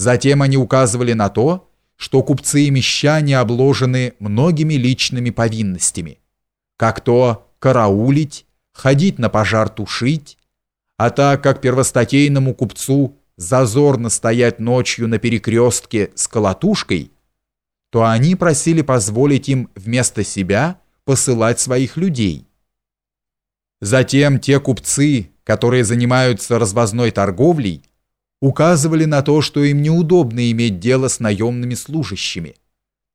Затем они указывали на то, что купцы и мещане обложены многими личными повинностями, как то караулить, ходить на пожар тушить, а так как первостатейному купцу зазорно стоять ночью на перекрестке с колотушкой, то они просили позволить им вместо себя посылать своих людей. Затем те купцы, которые занимаются развозной торговлей, указывали на то, что им неудобно иметь дело с наемными служащими,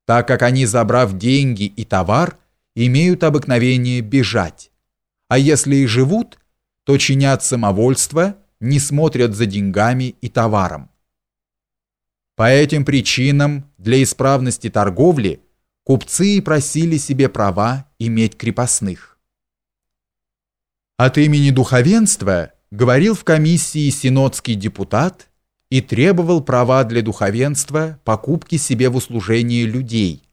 так как они, забрав деньги и товар, имеют обыкновение бежать, а если и живут, то чинят самовольство, не смотрят за деньгами и товаром. По этим причинам для исправности торговли купцы просили себе права иметь крепостных. От имени духовенства говорил в комиссии синодский депутат и требовал права для духовенства покупки себе в услужение людей,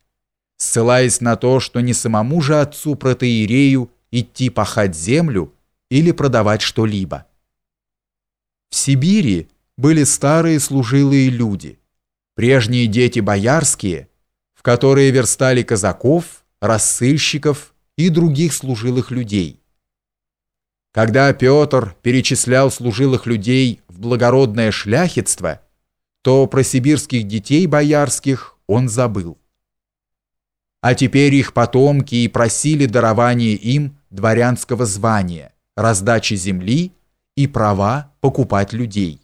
ссылаясь на то, что не самому же отцу протеерею идти пахать землю или продавать что-либо. В Сибири были старые служилые люди, прежние дети боярские, в которые верстали казаков, рассыльщиков и других служилых людей. Когда Петр перечислял служилых людей в благородное шляхетство, то про сибирских детей боярских он забыл. А теперь их потомки и просили дарования им дворянского звания, раздачи земли и права покупать людей.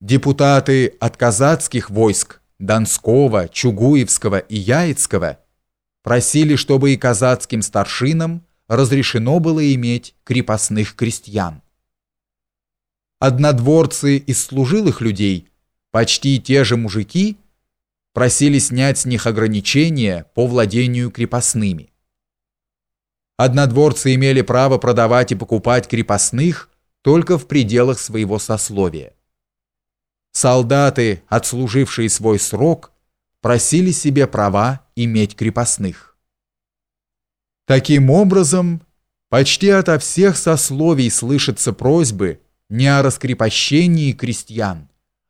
Депутаты от казацких войск Донского, Чугуевского и Яицкого просили, чтобы и казацким старшинам разрешено было иметь крепостных крестьян. Однодворцы из служилых людей, почти те же мужики, просили снять с них ограничения по владению крепостными. Однодворцы имели право продавать и покупать крепостных только в пределах своего сословия. Солдаты, отслужившие свой срок, просили себе права иметь крепостных. Таким образом, почти ото всех сословий слышатся просьбы не о раскрепощении крестьян,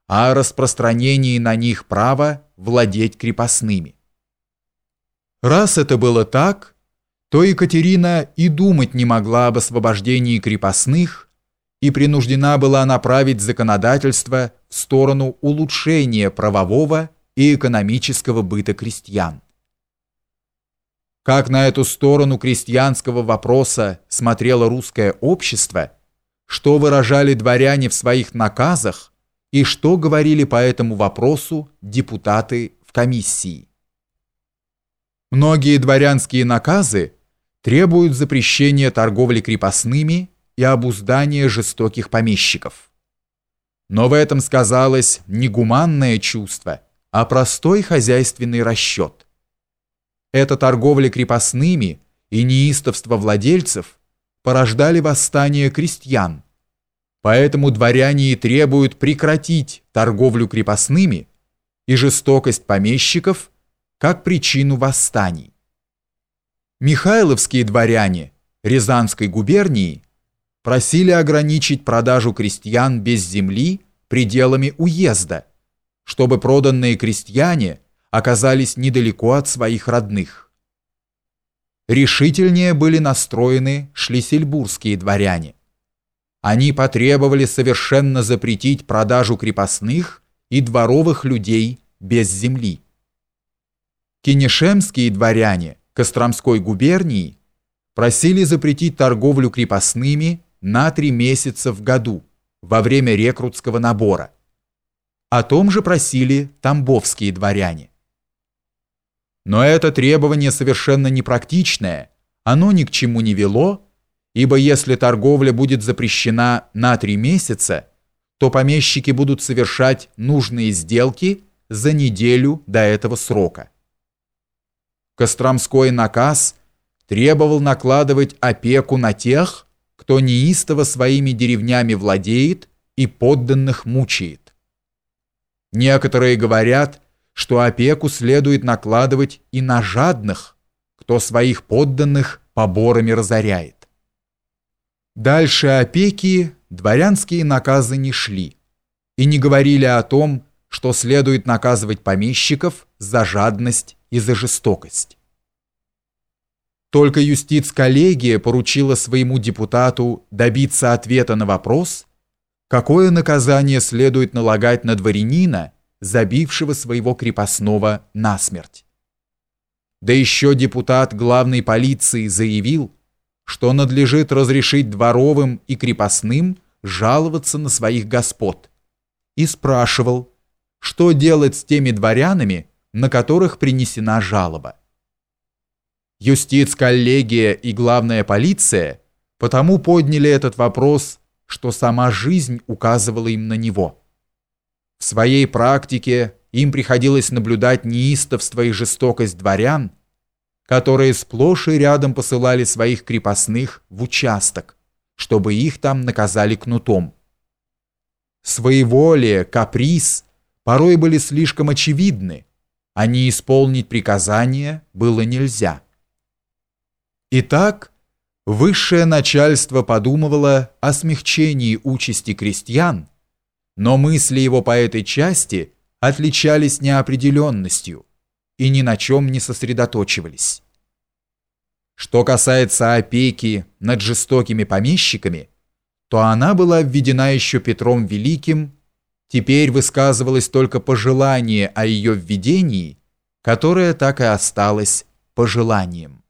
а о распространении на них права владеть крепостными. Раз это было так, то Екатерина и думать не могла об освобождении крепостных и принуждена была направить законодательство в сторону улучшения правового и экономического быта крестьян. Как на эту сторону крестьянского вопроса смотрело русское общество, что выражали дворяне в своих наказах и что говорили по этому вопросу депутаты в комиссии. Многие дворянские наказы требуют запрещения торговли крепостными и обуздания жестоких помещиков. Но в этом сказалось не гуманное чувство, а простой хозяйственный расчет – эта торговля крепостными и неистовство владельцев порождали восстание крестьян. Поэтому дворяне и требуют прекратить торговлю крепостными и жестокость помещиков как причину восстаний. Михайловские дворяне Рязанской губернии просили ограничить продажу крестьян без земли пределами уезда, чтобы проданные крестьяне оказались недалеко от своих родных. Решительнее были настроены шлиссельбургские дворяне. Они потребовали совершенно запретить продажу крепостных и дворовых людей без земли. Кенешемские дворяне Костромской губернии просили запретить торговлю крепостными на три месяца в году во время рекрутского набора. О том же просили тамбовские дворяне. Но это требование совершенно непрактичное, оно ни к чему не вело, ибо если торговля будет запрещена на три месяца, то помещики будут совершать нужные сделки за неделю до этого срока. Костромской наказ требовал накладывать опеку на тех, кто неистово своими деревнями владеет и подданных мучает. Некоторые говорят, что опеку следует накладывать и на жадных, кто своих подданных поборами разоряет. Дальше опеки дворянские наказы не шли и не говорили о том, что следует наказывать помещиков за жадность и за жестокость. Только юстиц-коллегия поручила своему депутату добиться ответа на вопрос, какое наказание следует налагать на дворянина, забившего своего крепостного насмерть. Да еще депутат главной полиции заявил, что надлежит разрешить дворовым и крепостным жаловаться на своих господ, и спрашивал, что делать с теми дворянами, на которых принесена жалоба. Юстиц-коллегия и главная полиция потому подняли этот вопрос, что сама жизнь указывала им на него. В своей практике им приходилось наблюдать неистовство и жестокость дворян, которые сплошь и рядом посылали своих крепостных в участок, чтобы их там наказали кнутом. Своеволие, каприз порой были слишком очевидны, а не исполнить приказания было нельзя. Итак, высшее начальство подумывало о смягчении участи крестьян, но мысли его по этой части отличались неопределенностью и ни на чем не сосредоточивались. Что касается опеки над жестокими помещиками, то она была введена еще Петром Великим, теперь высказывалось только пожелание о ее введении, которое так и осталось пожеланием.